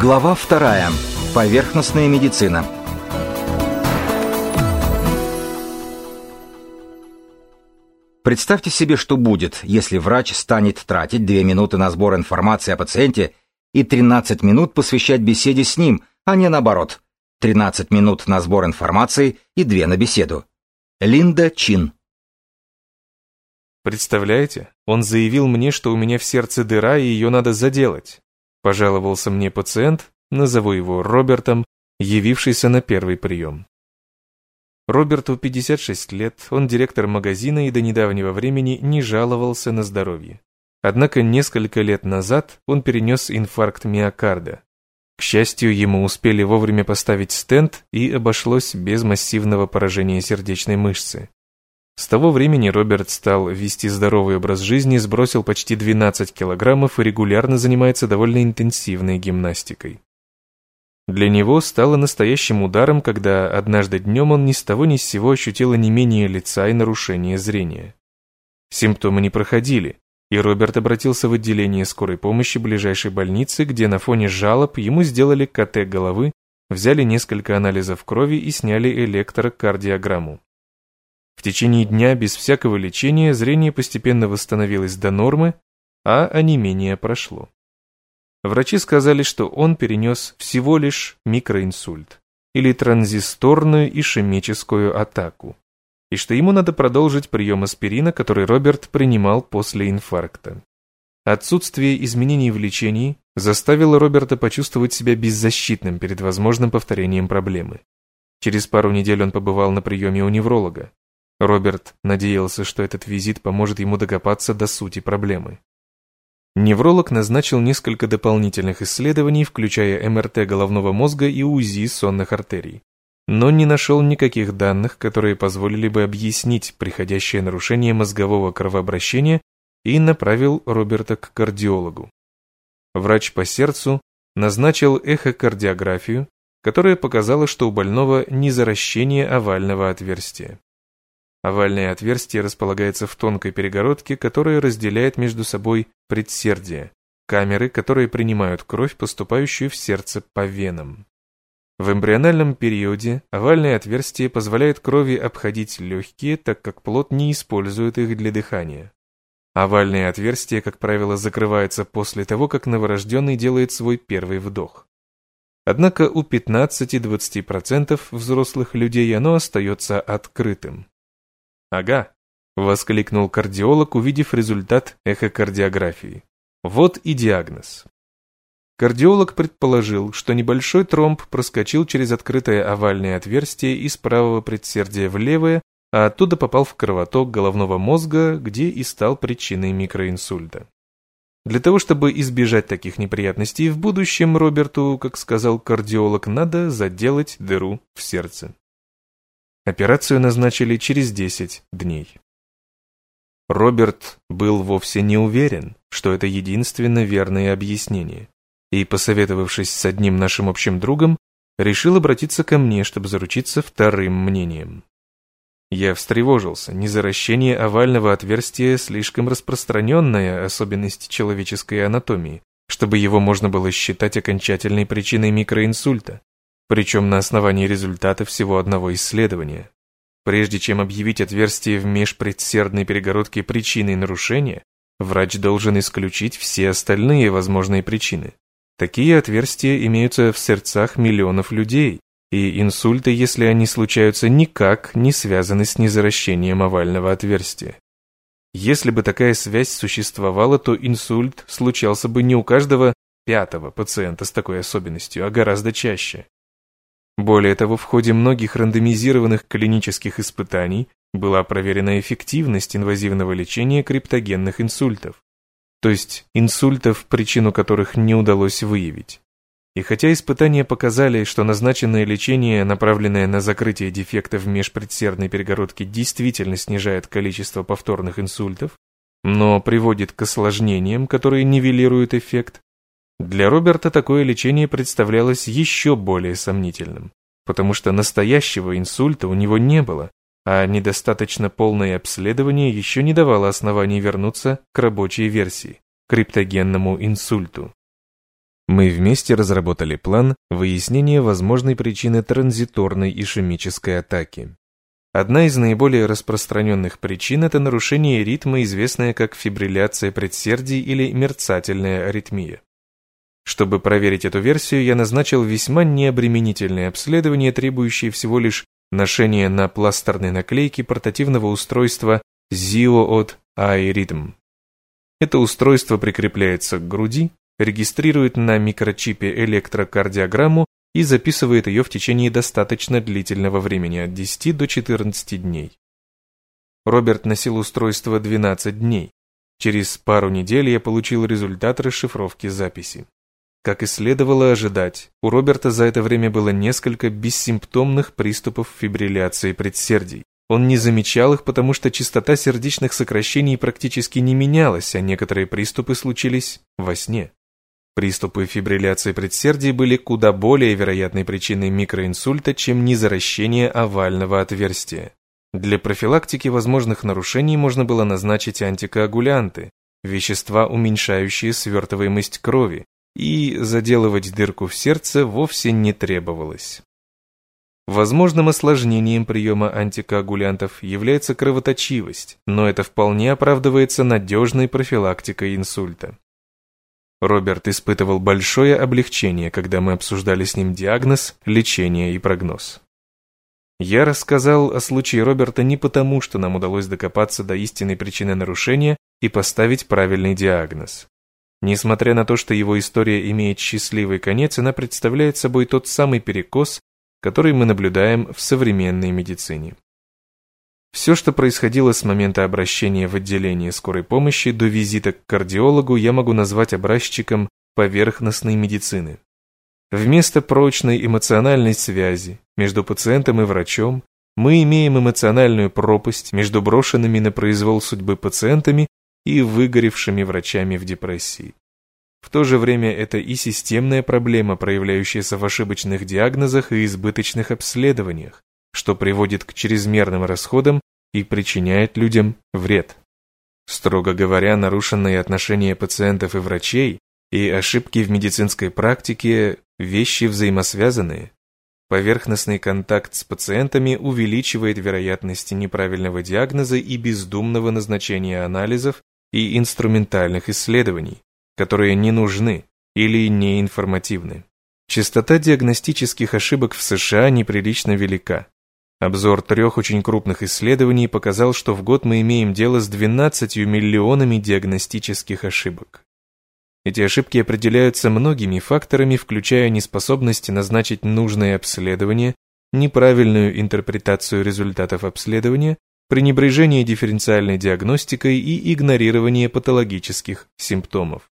Глава вторая. Поверхностная медицина. Представьте себе, что будет, если врач станет тратить 2 минуты на сбор информации о пациенте и 13 минут посвящать беседе с ним, а не наоборот. 13 минут на сбор информации и 2 на беседу. Линда Чин. Представляете, он заявил мне, что у меня в сердце дыра и ее надо заделать. Пожаловался мне пациент, назову его Робертом, явившийся на первый прием. Роберту 56 лет, он директор магазина и до недавнего времени не жаловался на здоровье. Однако несколько лет назад он перенес инфаркт миокарда. К счастью, ему успели вовремя поставить стенд и обошлось без массивного поражения сердечной мышцы. С того времени Роберт стал вести здоровый образ жизни, сбросил почти 12 килограммов и регулярно занимается довольно интенсивной гимнастикой. Для него стало настоящим ударом, когда однажды днем он ни с того ни с сего ощутил онемение лица и нарушение зрения. Симптомы не проходили, и Роберт обратился в отделение скорой помощи ближайшей больницы, где на фоне жалоб ему сделали КТ головы, взяли несколько анализов крови и сняли электрокардиограмму. В течение дня без всякого лечения зрение постепенно восстановилось до нормы, а онемение прошло. Врачи сказали, что он перенес всего лишь микроинсульт или транзисторную ишемическую атаку, и что ему надо продолжить прием аспирина, который Роберт принимал после инфаркта. Отсутствие изменений в лечении заставило Роберта почувствовать себя беззащитным перед возможным повторением проблемы. Через пару недель он побывал на приеме у невролога. Роберт надеялся, что этот визит поможет ему докопаться до сути проблемы. Невролог назначил несколько дополнительных исследований, включая МРТ головного мозга и УЗИ сонных артерий, но не нашел никаких данных, которые позволили бы объяснить приходящее нарушение мозгового кровообращения и направил Роберта к кардиологу. Врач по сердцу назначил эхокардиографию, которая показала, что у больного не заращение овального отверстия. Овальное отверстие располагается в тонкой перегородке, которая разделяет между собой предсердие, камеры, которые принимают кровь, поступающую в сердце по венам. В эмбриональном периоде овальное отверстие позволяет крови обходить легкие, так как плод не использует их для дыхания. Овальное отверстие, как правило, закрывается после того, как новорожденный делает свой первый вдох. Однако у 15-20% взрослых людей оно остается открытым. «Ага», — воскликнул кардиолог, увидев результат эхокардиографии. «Вот и диагноз». Кардиолог предположил, что небольшой тромб проскочил через открытое овальное отверстие из правого предсердия в левое, а оттуда попал в кровоток головного мозга, где и стал причиной микроинсульта. Для того, чтобы избежать таких неприятностей в будущем, Роберту, как сказал кардиолог, надо заделать дыру в сердце. Операцию назначили через 10 дней. Роберт был вовсе не уверен, что это единственно верное объяснение, и, посоветовавшись с одним нашим общим другом, решил обратиться ко мне, чтобы заручиться вторым мнением. Я встревожился, незаращение овального отверстия слишком распространенная особенность человеческой анатомии, чтобы его можно было считать окончательной причиной микроинсульта причем на основании результата всего одного исследования. Прежде чем объявить отверстие в межпредсердной перегородке причиной нарушения, врач должен исключить все остальные возможные причины. Такие отверстия имеются в сердцах миллионов людей, и инсульты, если они случаются, никак не связаны с незаращением овального отверстия. Если бы такая связь существовала, то инсульт случался бы не у каждого пятого пациента с такой особенностью, а гораздо чаще. Более того, в ходе многих рандомизированных клинических испытаний была проверена эффективность инвазивного лечения криптогенных инсультов, то есть инсультов, причину которых не удалось выявить. И хотя испытания показали, что назначенное лечение, направленное на закрытие дефектов межпредсердной перегородки, действительно снижает количество повторных инсультов, но приводит к осложнениям, которые нивелируют эффект, для Роберта такое лечение представлялось еще более сомнительным, потому что настоящего инсульта у него не было, а недостаточно полное обследование еще не давало оснований вернуться к рабочей версии, криптогенному инсульту. Мы вместе разработали план выяснения возможной причины транзиторной ишемической атаки. Одна из наиболее распространенных причин – это нарушение ритма, известное как фибрилляция предсердий или мерцательная аритмия. Чтобы проверить эту версию, я назначил весьма необременительное обследование, требующее всего лишь ношения на пластерной наклейке портативного устройства ZIO от iRhythm. Это устройство прикрепляется к груди, регистрирует на микрочипе электрокардиограмму и записывает ее в течение достаточно длительного времени, от 10 до 14 дней. Роберт носил устройство 12 дней. Через пару недель я получил результат расшифровки записи. Как и следовало ожидать, у Роберта за это время было несколько бессимптомных приступов фибрилляции предсердий. Он не замечал их, потому что частота сердечных сокращений практически не менялась, а некоторые приступы случились во сне. Приступы фибрилляции предсердий были куда более вероятной причиной микроинсульта, чем незаращение овального отверстия. Для профилактики возможных нарушений можно было назначить антикоагулянты, вещества, уменьшающие свертываемость крови, и заделывать дырку в сердце вовсе не требовалось. Возможным осложнением приема антикоагулянтов является кровоточивость, но это вполне оправдывается надежной профилактикой инсульта. Роберт испытывал большое облегчение, когда мы обсуждали с ним диагноз, лечение и прогноз. Я рассказал о случае Роберта не потому, что нам удалось докопаться до истинной причины нарушения и поставить правильный диагноз. Несмотря на то, что его история имеет счастливый конец, она представляет собой тот самый перекос, который мы наблюдаем в современной медицине. Все, что происходило с момента обращения в отделение скорой помощи до визита к кардиологу, я могу назвать образчиком поверхностной медицины. Вместо прочной эмоциональной связи между пациентом и врачом мы имеем эмоциональную пропасть между брошенными на произвол судьбы пациентами и выгоревшими врачами в депрессии. В то же время это и системная проблема, проявляющаяся в ошибочных диагнозах и избыточных обследованиях, что приводит к чрезмерным расходам и причиняет людям вред. Строго говоря, нарушенные отношения пациентов и врачей и ошибки в медицинской практике – вещи взаимосвязанные. Поверхностный контакт с пациентами увеличивает вероятность неправильного диагноза и бездумного назначения анализов и инструментальных исследований, которые не нужны или не информативны. Частота диагностических ошибок в США неприлично велика. Обзор трех очень крупных исследований показал, что в год мы имеем дело с 12 миллионами диагностических ошибок. Эти ошибки определяются многими факторами, включая неспособность назначить нужное обследование, неправильную интерпретацию результатов обследования, пренебрежение дифференциальной диагностикой и игнорирование патологических симптомов.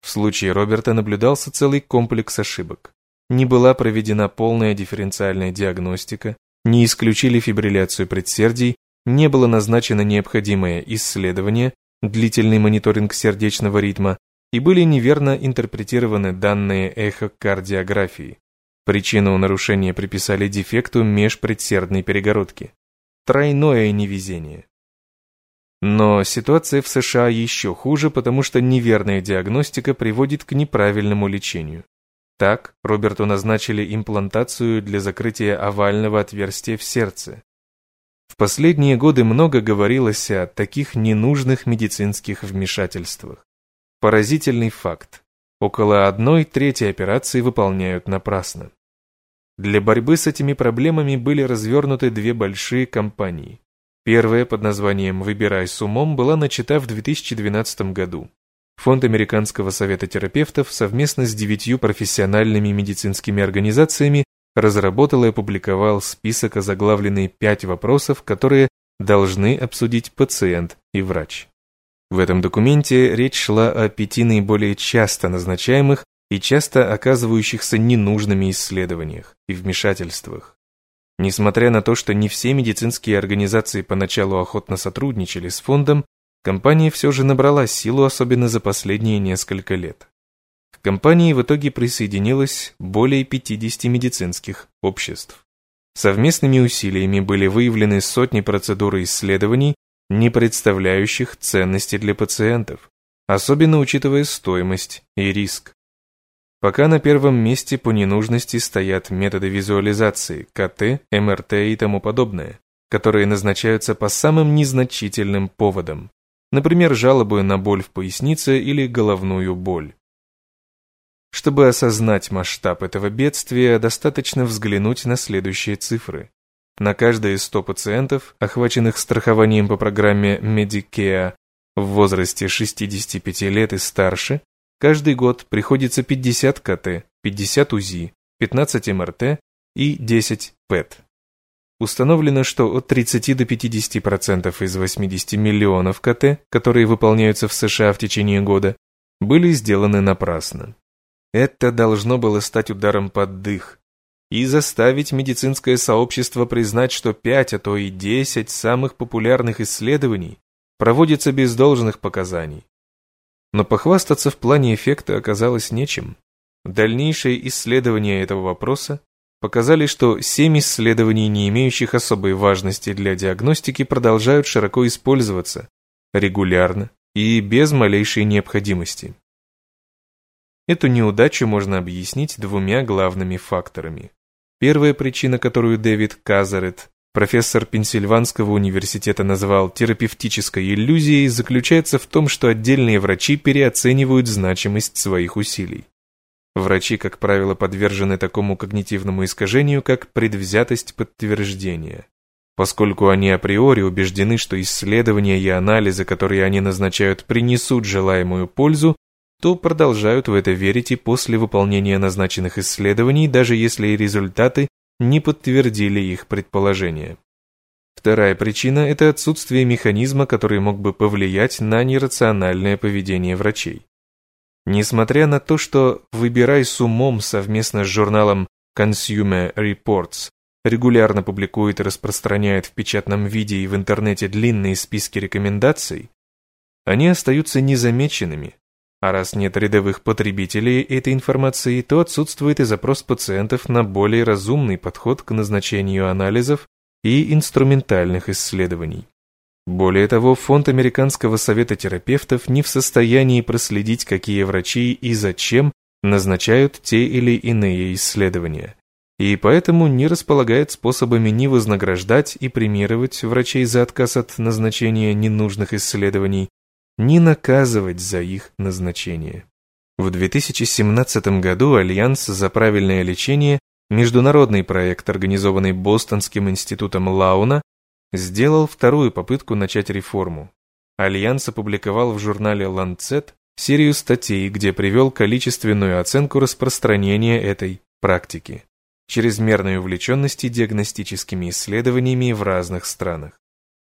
В случае Роберта наблюдался целый комплекс ошибок. Не была проведена полная дифференциальная диагностика, не исключили фибрилляцию предсердий, не было назначено необходимое исследование, длительный мониторинг сердечного ритма и были неверно интерпретированы данные эхокардиографии. Причину нарушения приписали дефекту межпредсердной перегородки. Тройное невезение. Но ситуация в США еще хуже, потому что неверная диагностика приводит к неправильному лечению. Так, Роберту назначили имплантацию для закрытия овального отверстия в сердце. В последние годы много говорилось о таких ненужных медицинских вмешательствах. Поразительный факт. Около одной трети операций выполняют напрасно. Для борьбы с этими проблемами были развернуты две большие кампании. Первая под названием «Выбирай с умом» была начата в 2012 году. Фонд Американского совета терапевтов совместно с девятью профессиональными медицинскими организациями разработал и опубликовал список озаглавленный «Пять вопросов, которые должны обсудить пациент и врач». В этом документе речь шла о пяти наиболее часто назначаемых и часто оказывающихся ненужными исследованиях и вмешательствах. Несмотря на то, что не все медицинские организации поначалу охотно сотрудничали с фондом, компания все же набрала силу, особенно за последние несколько лет. К компании в итоге присоединилось более 50 медицинских обществ. Совместными усилиями были выявлены сотни процедур и исследований, не представляющих ценности для пациентов, особенно учитывая стоимость и риск. Пока на первом месте по ненужности стоят методы визуализации, КТ, МРТ и тому подобное, которые назначаются по самым незначительным поводам, например, жалобы на боль в пояснице или головную боль. Чтобы осознать масштаб этого бедствия, достаточно взглянуть на следующие цифры. На каждые 100 пациентов, охваченных страхованием по программе Medicare в возрасте 65 лет и старше, Каждый год приходится 50 КТ, 50 УЗИ, 15 МРТ и 10 ПЭТ. Установлено, что от 30 до 50% из 80 миллионов КТ, которые выполняются в США в течение года, были сделаны напрасно. Это должно было стать ударом под дых и заставить медицинское сообщество признать, что 5, а то и 10 самых популярных исследований проводятся без должных показаний, но похвастаться в плане эффекта оказалось нечем. Дальнейшие исследования этого вопроса показали, что семь исследований, не имеющих особой важности для диагностики, продолжают широко использоваться, регулярно и без малейшей необходимости. Эту неудачу можно объяснить двумя главными факторами. Первая причина, которую Дэвид Казарет профессор Пенсильванского университета назвал терапевтической иллюзией, заключается в том, что отдельные врачи переоценивают значимость своих усилий. Врачи, как правило, подвержены такому когнитивному искажению, как предвзятость подтверждения. Поскольку они априори убеждены, что исследования и анализы, которые они назначают, принесут желаемую пользу, то продолжают в это верить и после выполнения назначенных исследований, даже если результаты не подтвердили их предположения. Вторая причина – это отсутствие механизма, который мог бы повлиять на нерациональное поведение врачей. Несмотря на то, что «Выбирай с умом» совместно с журналом Consumer Reports регулярно публикует и распространяет в печатном виде и в интернете длинные списки рекомендаций, они остаются незамеченными, а раз нет рядовых потребителей этой информации, то отсутствует и запрос пациентов на более разумный подход к назначению анализов и инструментальных исследований. Более того, Фонд Американского совета терапевтов не в состоянии проследить, какие врачи и зачем назначают те или иные исследования, и поэтому не располагает способами ни вознаграждать и премировать врачей за отказ от назначения ненужных исследований, ни наказывать за их назначение. В 2017 году Альянс за правильное лечение, международный проект, организованный Бостонским институтом Лауна, сделал вторую попытку начать реформу. Альянс опубликовал в журнале Lancet серию статей, где привел количественную оценку распространения этой практики, чрезмерной увлеченности диагностическими исследованиями в разных странах.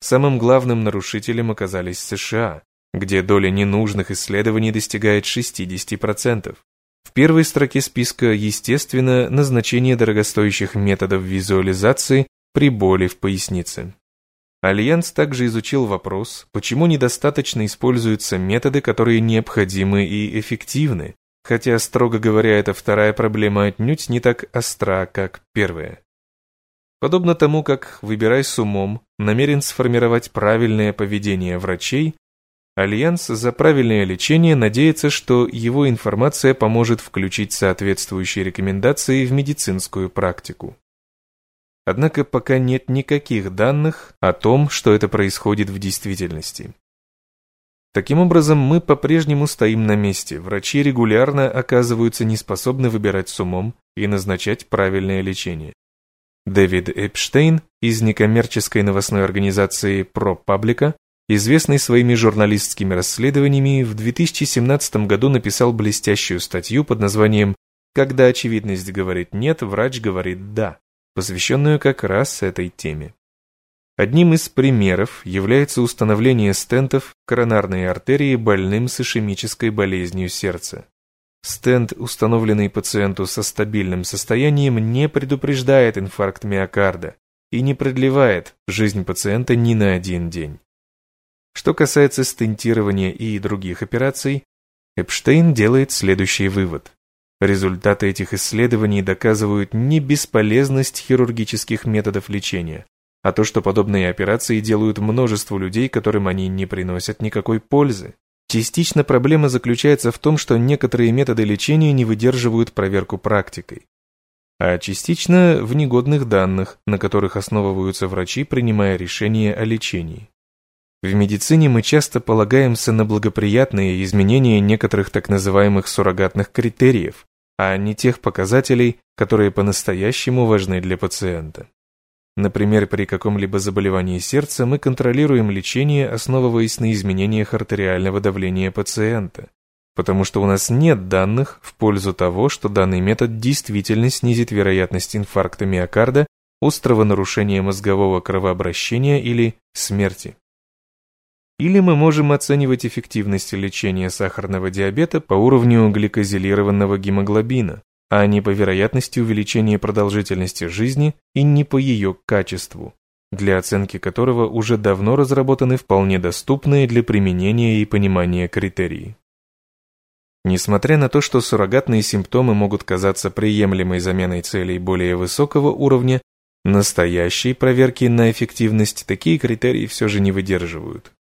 Самым главным нарушителем оказались США, где доля ненужных исследований достигает 60%. В первой строке списка, естественно, назначение дорогостоящих методов визуализации при боли в пояснице. Альянс также изучил вопрос, почему недостаточно используются методы, которые необходимы и эффективны, хотя, строго говоря, эта вторая проблема отнюдь не так остра, как первая. Подобно тому, как «Выбирай с умом» намерен сформировать правильное поведение врачей, Альянс за правильное лечение надеется, что его информация поможет включить соответствующие рекомендации в медицинскую практику. Однако пока нет никаких данных о том, что это происходит в действительности. Таким образом, мы по-прежнему стоим на месте. Врачи регулярно оказываются неспособны выбирать с умом и назначать правильное лечение. Дэвид Эпштейн из некоммерческой новостной организации ProPublica известный своими журналистскими расследованиями, в 2017 году написал блестящую статью под названием «Когда очевидность говорит «нет», врач говорит «да», посвященную как раз этой теме. Одним из примеров является установление стентов коронарной артерии больным с ишемической болезнью сердца. Стенд, установленный пациенту со стабильным состоянием, не предупреждает инфаркт миокарда и не продлевает жизнь пациента ни на один день. Что касается стентирования и других операций, Эпштейн делает следующий вывод. Результаты этих исследований доказывают не бесполезность хирургических методов лечения, а то, что подобные операции делают множество людей, которым они не приносят никакой пользы. Частично проблема заключается в том, что некоторые методы лечения не выдерживают проверку практикой, а частично в негодных данных, на которых основываются врачи, принимая решения о лечении. В медицине мы часто полагаемся на благоприятные изменения некоторых так называемых суррогатных критериев, а не тех показателей, которые по-настоящему важны для пациента. Например, при каком-либо заболевании сердца мы контролируем лечение, основываясь на изменениях артериального давления пациента, потому что у нас нет данных в пользу того, что данный метод действительно снизит вероятность инфаркта миокарда, острого нарушения мозгового кровообращения или смерти. Или мы можем оценивать эффективность лечения сахарного диабета по уровню гликозилированного гемоглобина, а не по вероятности увеличения продолжительности жизни и не по ее качеству, для оценки которого уже давно разработаны вполне доступные для применения и понимания критерии. Несмотря на то, что суррогатные симптомы могут казаться приемлемой заменой целей более высокого уровня, настоящей проверки на эффективность такие критерии все же не выдерживают.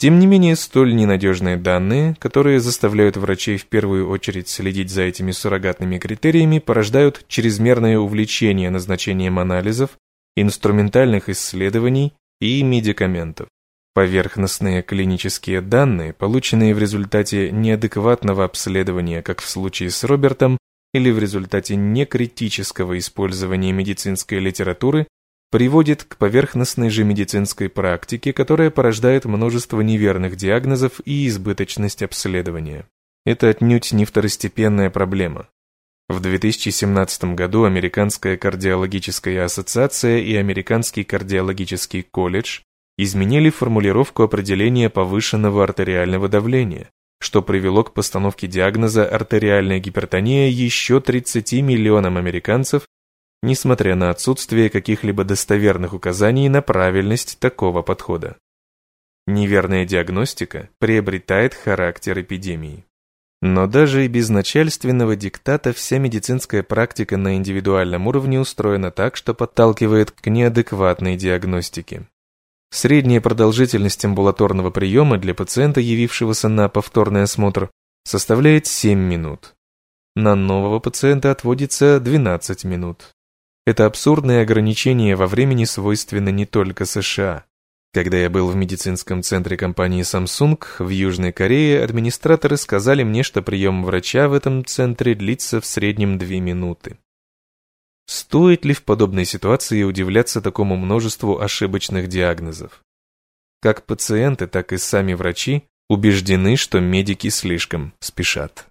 Тем не менее, столь ненадежные данные, которые заставляют врачей в первую очередь следить за этими суррогатными критериями, порождают чрезмерное увлечение назначением анализов, инструментальных исследований и медикаментов. Поверхностные клинические данные, полученные в результате неадекватного обследования, как в случае с Робертом, или в результате некритического использования медицинской литературы, приводит к поверхностной же медицинской практике, которая порождает множество неверных диагнозов и избыточность обследования. Это отнюдь не второстепенная проблема. В 2017 году Американская кардиологическая ассоциация и Американский кардиологический колледж изменили формулировку определения повышенного артериального давления, что привело к постановке диагноза артериальная гипертония еще 30 миллионам американцев несмотря на отсутствие каких-либо достоверных указаний на правильность такого подхода. Неверная диагностика приобретает характер эпидемии. Но даже и без начальственного диктата вся медицинская практика на индивидуальном уровне устроена так, что подталкивает к неадекватной диагностике. Средняя продолжительность амбулаторного приема для пациента, явившегося на повторный осмотр, составляет 7 минут. На нового пациента отводится 12 минут. Это абсурдное ограничение во времени свойственно не только США. Когда я был в медицинском центре компании Samsung в Южной Корее, администраторы сказали мне, что прием врача в этом центре длится в среднем 2 минуты. Стоит ли в подобной ситуации удивляться такому множеству ошибочных диагнозов? Как пациенты, так и сами врачи убеждены, что медики слишком спешат.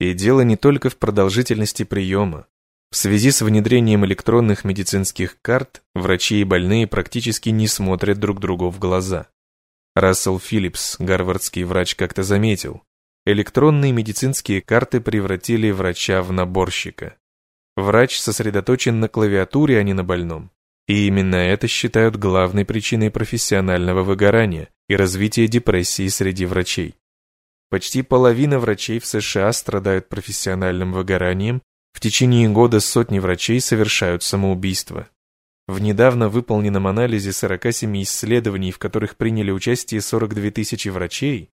И дело не только в продолжительности приема. В связи с внедрением электронных медицинских карт врачи и больные практически не смотрят друг другу в глаза. Рассел Филлипс, гарвардский врач, как-то заметил, электронные медицинские карты превратили врача в наборщика. Врач сосредоточен на клавиатуре, а не на больном. И именно это считают главной причиной профессионального выгорания и развития депрессии среди врачей. Почти половина врачей в США страдают профессиональным выгоранием в течение года сотни врачей совершают самоубийство. В недавно выполненном анализе 47 исследований, в которых приняли участие 42 тысячи врачей,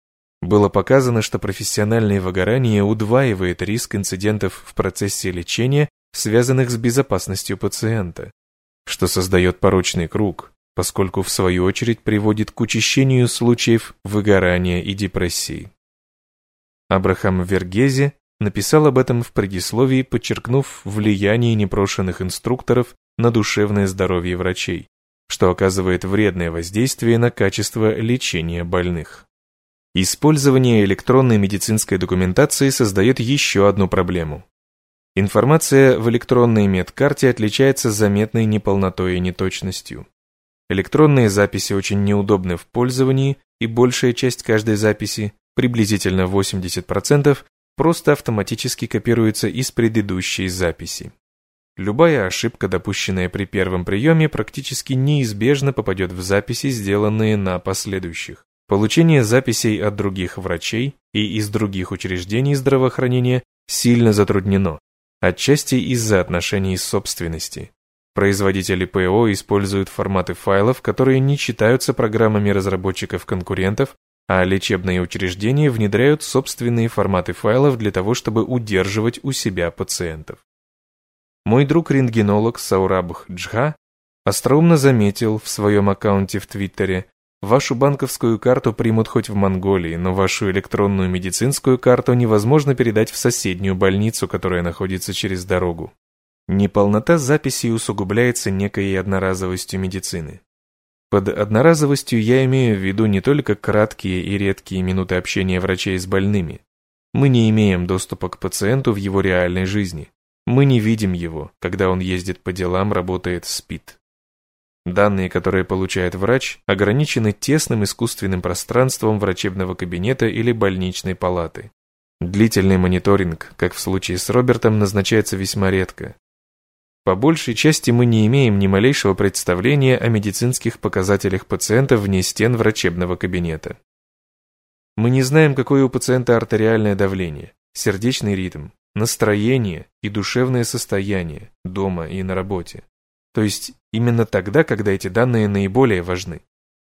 было показано, что профессиональное выгорание удваивает риск инцидентов в процессе лечения, связанных с безопасностью пациента, что создает порочный круг, поскольку в свою очередь приводит к учащению случаев выгорания и депрессии. Абрахам Вергезе написал об этом в предисловии, подчеркнув влияние непрошенных инструкторов на душевное здоровье врачей, что оказывает вредное воздействие на качество лечения больных. Использование электронной медицинской документации создает еще одну проблему. Информация в электронной медкарте отличается заметной неполнотой и неточностью. Электронные записи очень неудобны в пользовании, и большая часть каждой записи, приблизительно 80%, просто автоматически копируется из предыдущей записи. Любая ошибка, допущенная при первом приеме, практически неизбежно попадет в записи, сделанные на последующих. Получение записей от других врачей и из других учреждений здравоохранения сильно затруднено, отчасти из-за отношений собственности. Производители ПО используют форматы файлов, которые не читаются программами разработчиков-конкурентов, а лечебные учреждения внедряют собственные форматы файлов для того, чтобы удерживать у себя пациентов. Мой друг-рентгенолог Саурабх Джха остроумно заметил в своем аккаунте в Твиттере, Вашу банковскую карту примут хоть в Монголии, но вашу электронную медицинскую карту невозможно передать в соседнюю больницу, которая находится через дорогу. Неполнота записей усугубляется некой одноразовостью медицины. Под одноразовостью я имею в виду не только краткие и редкие минуты общения врачей с больными. Мы не имеем доступа к пациенту в его реальной жизни. Мы не видим его, когда он ездит по делам, работает, спит. Данные, которые получает врач, ограничены тесным искусственным пространством врачебного кабинета или больничной палаты. Длительный мониторинг, как в случае с Робертом, назначается весьма редко. По большей части мы не имеем ни малейшего представления о медицинских показателях пациента вне стен врачебного кабинета. Мы не знаем, какое у пациента артериальное давление, сердечный ритм, настроение и душевное состояние дома и на работе. То есть именно тогда, когда эти данные наиболее важны.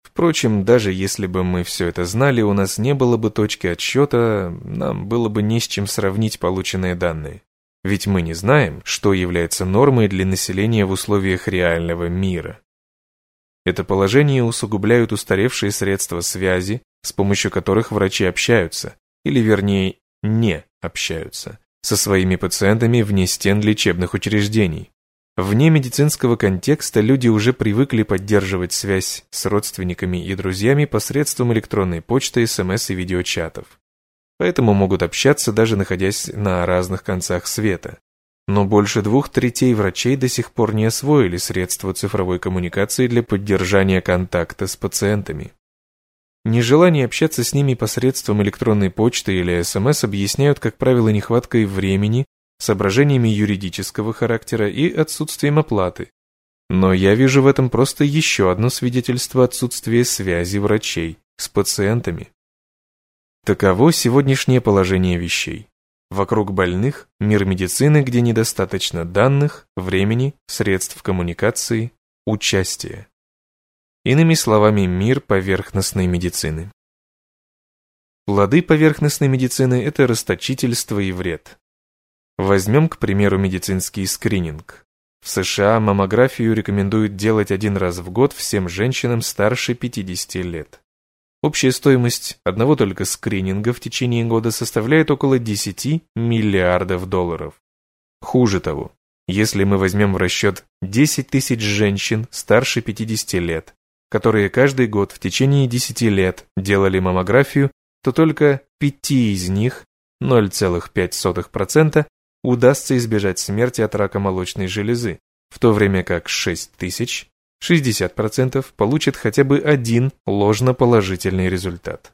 Впрочем, даже если бы мы все это знали, у нас не было бы точки отсчета, нам было бы не с чем сравнить полученные данные. Ведь мы не знаем, что является нормой для населения в условиях реального мира. Это положение усугубляют устаревшие средства связи, с помощью которых врачи общаются, или вернее, не общаются, со своими пациентами вне стен лечебных учреждений. Вне медицинского контекста люди уже привыкли поддерживать связь с родственниками и друзьями посредством электронной почты, СМС и видеочатов. Поэтому могут общаться, даже находясь на разных концах света. Но больше двух третей врачей до сих пор не освоили средства цифровой коммуникации для поддержания контакта с пациентами. Нежелание общаться с ними посредством электронной почты или СМС объясняют, как правило, нехваткой времени соображениями юридического характера и отсутствием оплаты. Но я вижу в этом просто еще одно свидетельство отсутствия связи врачей с пациентами. Таково сегодняшнее положение вещей. Вокруг больных мир медицины, где недостаточно данных, времени, средств коммуникации, участия. Иными словами, мир поверхностной медицины. Плоды поверхностной медицины – это расточительство и вред. Возьмем, к примеру, медицинский скрининг. В США маммографию рекомендуют делать один раз в год всем женщинам старше 50 лет. Общая стоимость одного только скрининга в течение года составляет около 10 миллиардов долларов. Хуже того, если мы возьмем в расчет 10 тысяч женщин старше 50 лет, которые каждый год в течение 10 лет делали маммографию, то только 5 из них, 0,5%, удастся избежать смерти от рака молочной железы, в то время как 6 тысяч, 60% получат хотя бы один ложноположительный результат.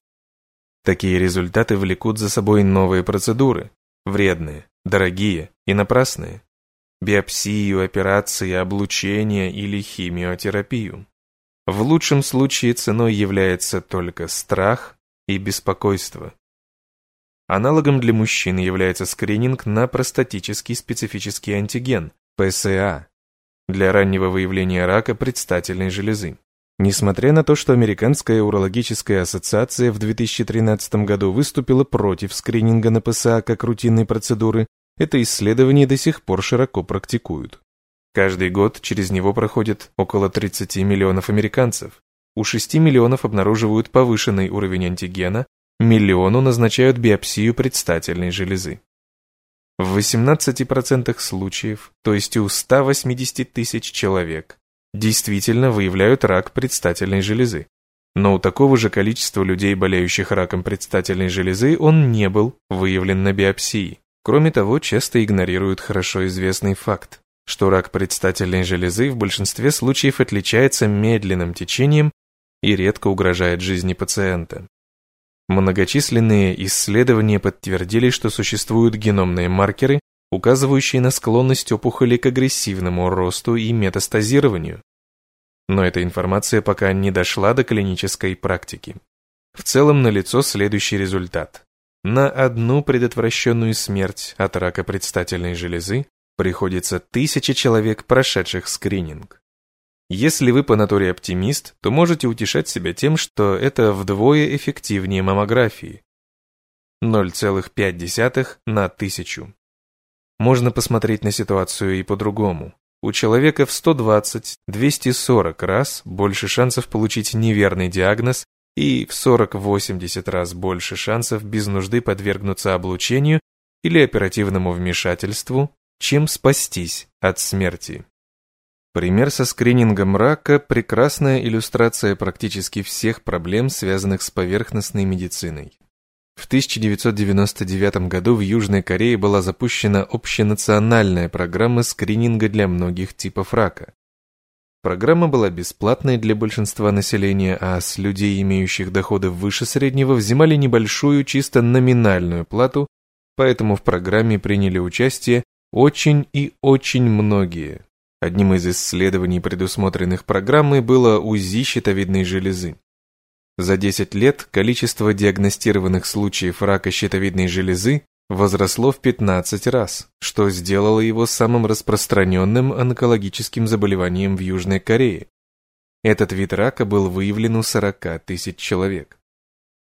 Такие результаты влекут за собой новые процедуры, вредные, дорогие и напрасные. Биопсию, операции, облучение или химиотерапию. В лучшем случае ценой является только страх и беспокойство. Аналогом для мужчин является скрининг на простатический специфический антиген, ПСА, для раннего выявления рака предстательной железы. Несмотря на то, что Американская урологическая ассоциация в 2013 году выступила против скрининга на ПСА как рутинной процедуры, это исследование до сих пор широко практикуют. Каждый год через него проходит около 30 миллионов американцев. У 6 миллионов обнаруживают повышенный уровень антигена, миллиону назначают биопсию предстательной железы. В 18% случаев, то есть у 180 тысяч человек, действительно выявляют рак предстательной железы. Но у такого же количества людей, болеющих раком предстательной железы, он не был выявлен на биопсии. Кроме того, часто игнорируют хорошо известный факт, что рак предстательной железы в большинстве случаев отличается медленным течением и редко угрожает жизни пациента. Многочисленные исследования подтвердили, что существуют геномные маркеры, указывающие на склонность опухоли к агрессивному росту и метастазированию. Но эта информация пока не дошла до клинической практики. В целом налицо следующий результат. на одну предотвращенную смерть от рака предстательной железы приходится тысяча человек, прошедших скрининг. Если вы по натуре оптимист, то можете утешать себя тем, что это вдвое эффективнее маммографии. 0,5 на тысячу. Можно посмотреть на ситуацию и по-другому. У человека в 120-240 раз больше шансов получить неверный диагноз и в 40-80 раз больше шансов без нужды подвергнуться облучению или оперативному вмешательству, чем спастись от смерти. Пример со скринингом рака – прекрасная иллюстрация практически всех проблем, связанных с поверхностной медициной. В 1999 году в Южной Корее была запущена общенациональная программа скрининга для многих типов рака. Программа была бесплатной для большинства населения, а с людей, имеющих доходы выше среднего, взимали небольшую, чисто номинальную плату, поэтому в программе приняли участие очень и очень многие. Одним из исследований, предусмотренных программой, было УЗИ щитовидной железы. За 10 лет количество диагностированных случаев рака щитовидной железы возросло в 15 раз, что сделало его самым распространенным онкологическим заболеванием в Южной Корее. Этот вид рака был выявлен у 40 тысяч человек.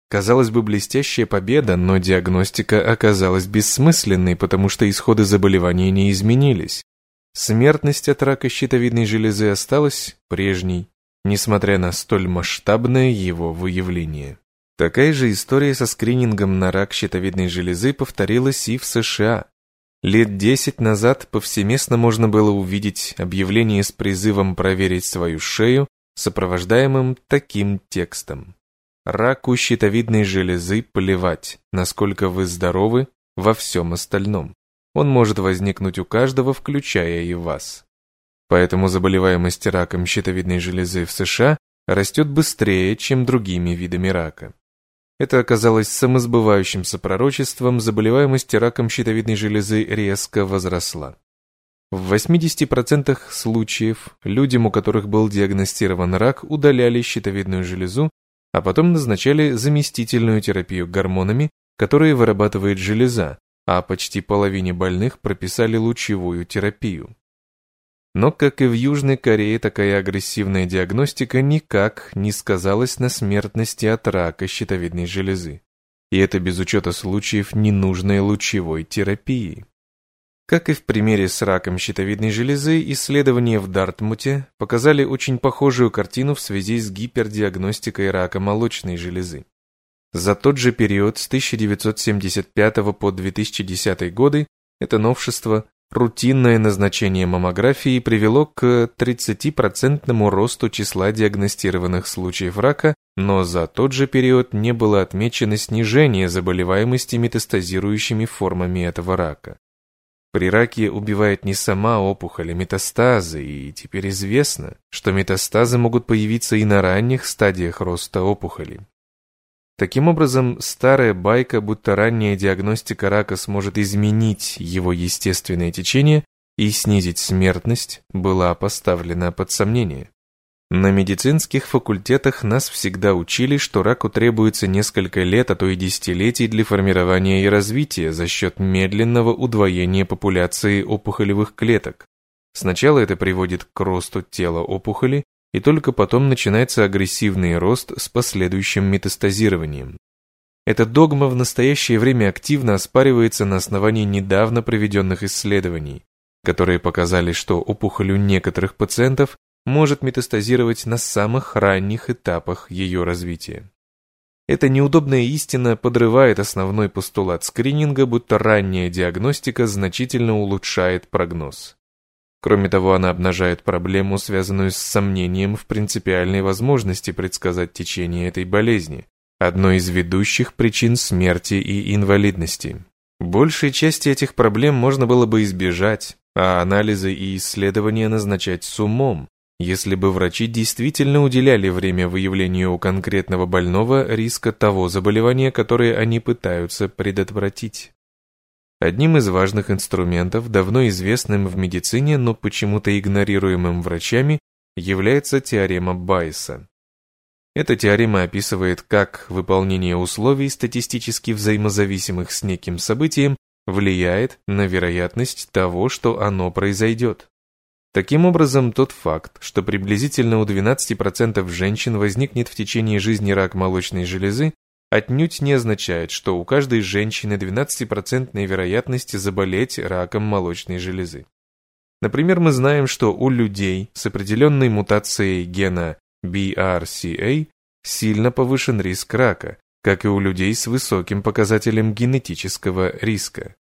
Казалось бы, блестящая победа, но диагностика оказалась бессмысленной, потому что исходы заболевания не изменились. Смертность от рака щитовидной железы осталась прежней, несмотря на столь масштабное его выявление. Такая же история со скринингом на рак щитовидной железы повторилась и в США. Лет 10 назад повсеместно можно было увидеть объявление с призывом проверить свою шею, сопровождаемым таким текстом. Раку щитовидной железы плевать, насколько вы здоровы во всем остальном. Он может возникнуть у каждого, включая и вас. Поэтому заболеваемость раком щитовидной железы в США растет быстрее, чем другими видами рака. Это оказалось самосбывающимся пророчеством, заболеваемость раком щитовидной железы резко возросла. В 80% случаев людям, у которых был диагностирован рак, удаляли щитовидную железу, а потом назначали заместительную терапию гормонами, которые вырабатывает железа, а почти половине больных прописали лучевую терапию. Но, как и в Южной Корее, такая агрессивная диагностика никак не сказалась на смертности от рака щитовидной железы. И это без учета случаев ненужной лучевой терапии. Как и в примере с раком щитовидной железы, исследования в Дартмуте показали очень похожую картину в связи с гипердиагностикой рака молочной железы. За тот же период с 1975 по 2010 годы это новшество Рутинное назначение маммографии привело к 30% росту числа диагностированных случаев рака, но за тот же период не было отмечено снижение заболеваемости метастазирующими формами этого рака. При раке убивает не сама опухоль, а метастазы, и теперь известно, что метастазы могут появиться и на ранних стадиях роста опухоли. Таким образом, старая байка, будто ранняя диагностика рака сможет изменить его естественное течение и снизить смертность, была поставлена под сомнение. На медицинских факультетах нас всегда учили, что раку требуется несколько лет, а то и десятилетий для формирования и развития за счет медленного удвоения популяции опухолевых клеток. Сначала это приводит к росту тела опухоли, и только потом начинается агрессивный рост с последующим метастазированием. Эта догма в настоящее время активно оспаривается на основании недавно проведенных исследований, которые показали, что опухоль у некоторых пациентов может метастазировать на самых ранних этапах ее развития. Эта неудобная истина подрывает основной постулат скрининга, будто ранняя диагностика значительно улучшает прогноз. Кроме того, она обнажает проблему, связанную с сомнением в принципиальной возможности предсказать течение этой болезни, одной из ведущих причин смерти и инвалидности. Большей части этих проблем можно было бы избежать, а анализы и исследования назначать с умом, если бы врачи действительно уделяли время выявлению у конкретного больного риска того заболевания, которое они пытаются предотвратить. Одним из важных инструментов, давно известным в медицине, но почему-то игнорируемым врачами, является теорема Байеса. Эта теорема описывает, как выполнение условий, статистически взаимозависимых с неким событием, влияет на вероятность того, что оно произойдет. Таким образом, тот факт, что приблизительно у 12% женщин возникнет в течение жизни рак молочной железы, отнюдь не означает, что у каждой женщины 12% вероятность заболеть раком молочной железы. Например, мы знаем, что у людей с определенной мутацией гена BRCA сильно повышен риск рака, как и у людей с высоким показателем генетического риска.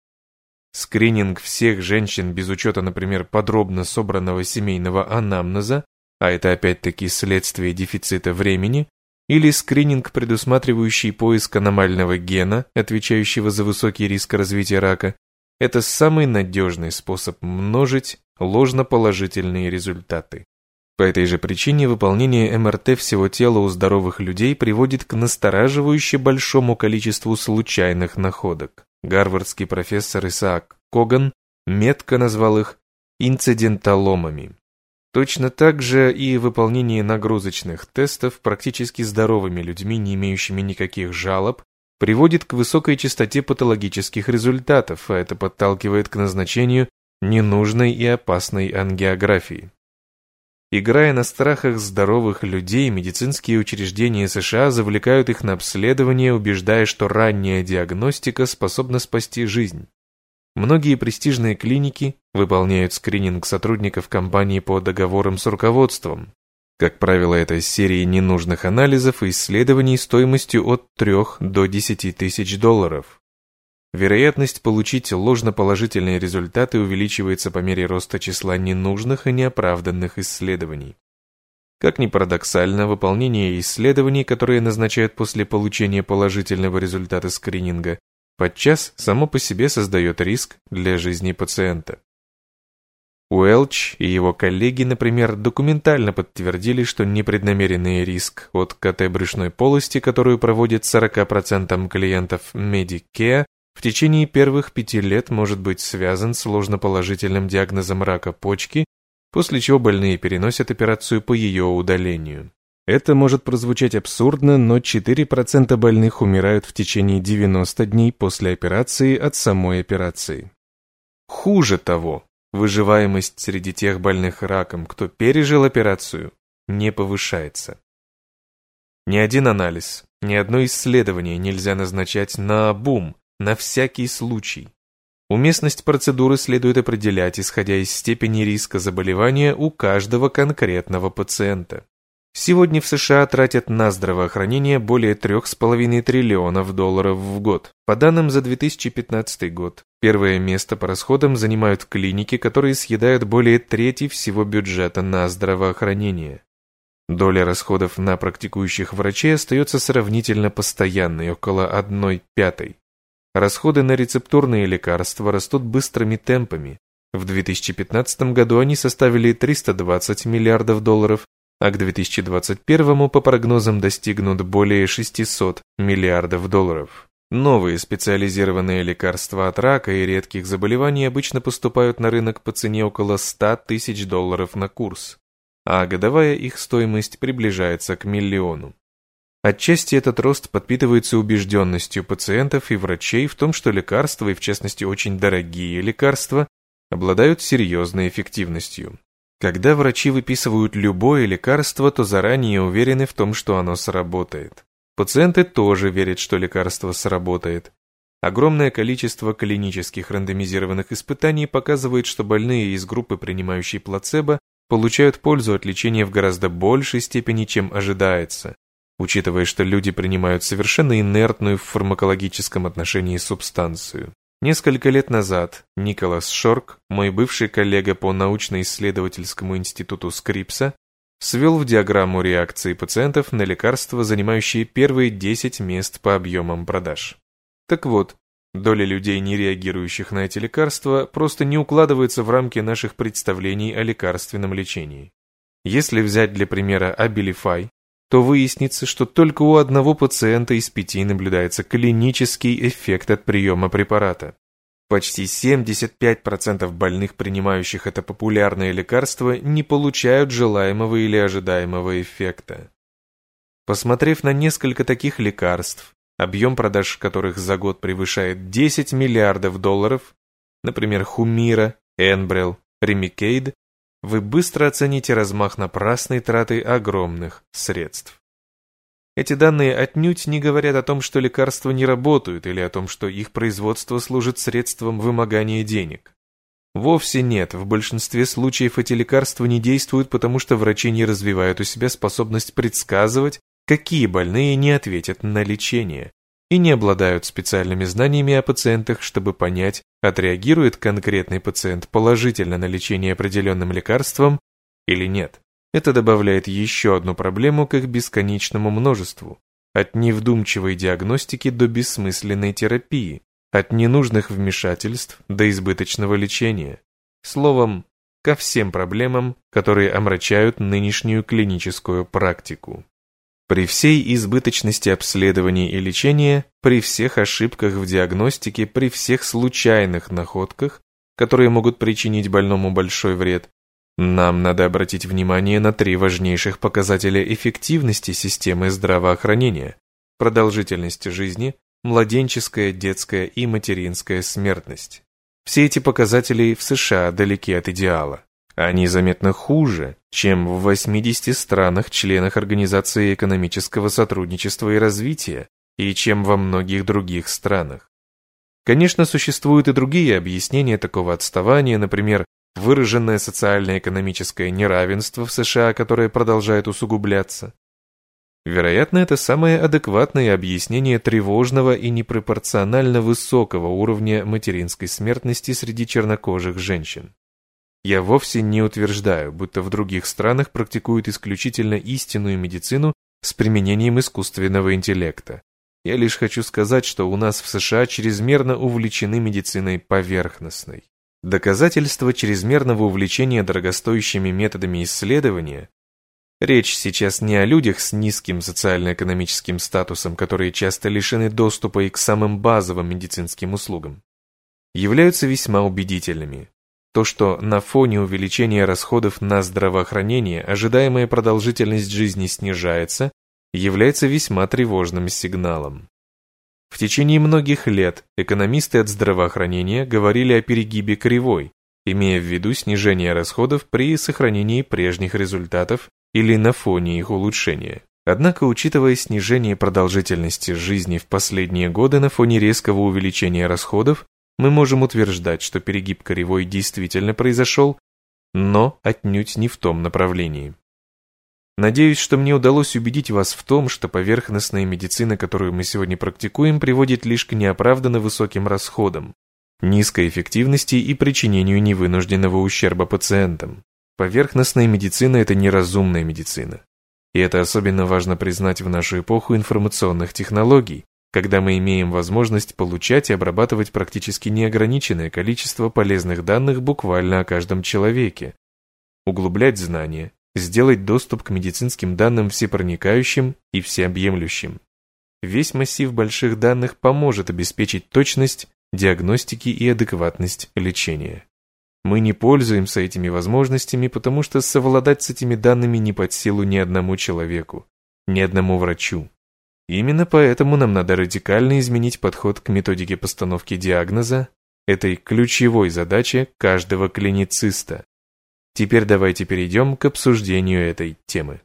Скрининг всех женщин без учета, например, подробно собранного семейного анамнеза, а это опять-таки следствие дефицита времени, или скрининг, предусматривающий поиск аномального гена, отвечающего за высокий риск развития рака, это самый надежный способ множить ложноположительные результаты. По этой же причине выполнение МРТ всего тела у здоровых людей приводит к настораживающе большому количеству случайных находок. Гарвардский профессор Исаак Коган метко назвал их инциденталомами. Точно так же и выполнение нагрузочных тестов практически здоровыми людьми, не имеющими никаких жалоб, приводит к высокой частоте патологических результатов, а это подталкивает к назначению ненужной и опасной ангиографии. Играя на страхах здоровых людей, медицинские учреждения США завлекают их на обследование, убеждая, что ранняя диагностика способна спасти жизнь. Многие престижные клиники выполняют скрининг сотрудников компании по договорам с руководством. Как правило, это серии ненужных анализов и исследований стоимостью от 3 до 10 тысяч долларов. Вероятность получить ложноположительные результаты увеличивается по мере роста числа ненужных и неоправданных исследований. Как ни парадоксально, выполнение исследований, которые назначают после получения положительного результата скрининга, подчас само по себе создает риск для жизни пациента. Уэлч и его коллеги, например, документально подтвердили, что непреднамеренный риск от КТ брюшной полости, которую проводят 40% клиентов Medicare, в течение первых пяти лет может быть связан с ложноположительным диагнозом рака почки, после чего больные переносят операцию по ее удалению. Это может прозвучать абсурдно, но 4% больных умирают в течение 90 дней после операции от самой операции. Хуже того, выживаемость среди тех больных раком, кто пережил операцию, не повышается. Ни один анализ, ни одно исследование нельзя назначать на бум, на всякий случай. Уместность процедуры следует определять, исходя из степени риска заболевания у каждого конкретного пациента. Сегодня в США тратят на здравоохранение более 3,5 триллионов долларов в год. По данным за 2015 год, первое место по расходам занимают клиники, которые съедают более трети всего бюджета на здравоохранение. Доля расходов на практикующих врачей остается сравнительно постоянной, около 1 пятой. Расходы на рецептурные лекарства растут быстрыми темпами. В 2015 году они составили 320 миллиардов долларов, а к 2021 по прогнозам достигнут более 600 миллиардов долларов. Новые специализированные лекарства от рака и редких заболеваний обычно поступают на рынок по цене около 100 тысяч долларов на курс, а годовая их стоимость приближается к миллиону. Отчасти этот рост подпитывается убежденностью пациентов и врачей в том, что лекарства, и в частности очень дорогие лекарства, обладают серьезной эффективностью. Когда врачи выписывают любое лекарство, то заранее уверены в том, что оно сработает. Пациенты тоже верят, что лекарство сработает. Огромное количество клинических рандомизированных испытаний показывает, что больные из группы, принимающей плацебо, получают пользу от лечения в гораздо большей степени, чем ожидается учитывая, что люди принимают совершенно инертную в фармакологическом отношении субстанцию. Несколько лет назад Николас Шорк, мой бывший коллега по научно-исследовательскому институту Скрипса, свел в диаграмму реакции пациентов на лекарства, занимающие первые 10 мест по объемам продаж. Так вот, доля людей, не реагирующих на эти лекарства, просто не укладывается в рамки наших представлений о лекарственном лечении. Если взять для примера Abilify, то выяснится, что только у одного пациента из пяти наблюдается клинический эффект от приема препарата. Почти 75% больных, принимающих это популярное лекарство, не получают желаемого или ожидаемого эффекта. Посмотрев на несколько таких лекарств, объем продаж которых за год превышает 10 миллиардов долларов, например, Хумира, Энбрел, Ремикейд, вы быстро оцените размах напрасной траты огромных средств. Эти данные отнюдь не говорят о том, что лекарства не работают или о том, что их производство служит средством вымогания денег. Вовсе нет, в большинстве случаев эти лекарства не действуют, потому что врачи не развивают у себя способность предсказывать, какие больные не ответят на лечение, и не обладают специальными знаниями о пациентах, чтобы понять, отреагирует конкретный пациент положительно на лечение определенным лекарством или нет. Это добавляет еще одну проблему к их бесконечному множеству. От невдумчивой диагностики до бессмысленной терапии, от ненужных вмешательств до избыточного лечения. Словом, ко всем проблемам, которые омрачают нынешнюю клиническую практику. При всей избыточности обследований и лечения, при всех ошибках в диагностике, при всех случайных находках, которые могут причинить больному большой вред, нам надо обратить внимание на три важнейших показателя эффективности системы здравоохранения – продолжительность жизни, младенческая, детская и материнская смертность. Все эти показатели в США далеки от идеала. Они заметно хуже, чем в 80 странах-членах Организации экономического сотрудничества и развития, и чем во многих других странах. Конечно, существуют и другие объяснения такого отставания, например, выраженное социально-экономическое неравенство в США, которое продолжает усугубляться. Вероятно, это самое адекватное объяснение тревожного и непропорционально высокого уровня материнской смертности среди чернокожих женщин. Я вовсе не утверждаю, будто в других странах практикуют исключительно истинную медицину с применением искусственного интеллекта. Я лишь хочу сказать, что у нас в США чрезмерно увлечены медициной поверхностной. Доказательство чрезмерного увлечения дорогостоящими методами исследования Речь сейчас не о людях с низким социально-экономическим статусом, которые часто лишены доступа и к самым базовым медицинским услугам. Являются весьма убедительными. То, что на фоне увеличения расходов на здравоохранение ожидаемая продолжительность жизни снижается, является весьма тревожным сигналом. В течение многих лет экономисты от здравоохранения говорили о перегибе кривой, имея в виду снижение расходов при сохранении прежних результатов или на фоне их улучшения. Однако, учитывая снижение продолжительности жизни в последние годы на фоне резкого увеличения расходов, мы можем утверждать, что перегиб кривой действительно произошел, но отнюдь не в том направлении. Надеюсь, что мне удалось убедить вас в том, что поверхностная медицина, которую мы сегодня практикуем, приводит лишь к неоправданно высоким расходам, низкой эффективности и причинению невынужденного ущерба пациентам. Поверхностная медицина – это неразумная медицина. И это особенно важно признать в нашу эпоху информационных технологий, когда мы имеем возможность получать и обрабатывать практически неограниченное количество полезных данных буквально о каждом человеке, углублять знания, сделать доступ к медицинским данным всепроникающим и всеобъемлющим. Весь массив больших данных поможет обеспечить точность диагностики и адекватность лечения. Мы не пользуемся этими возможностями, потому что совладать с этими данными не под силу ни одному человеку, ни одному врачу. Именно поэтому нам надо радикально изменить подход к методике постановки диагноза, этой ключевой задаче каждого клинициста. Теперь давайте перейдем к обсуждению этой темы.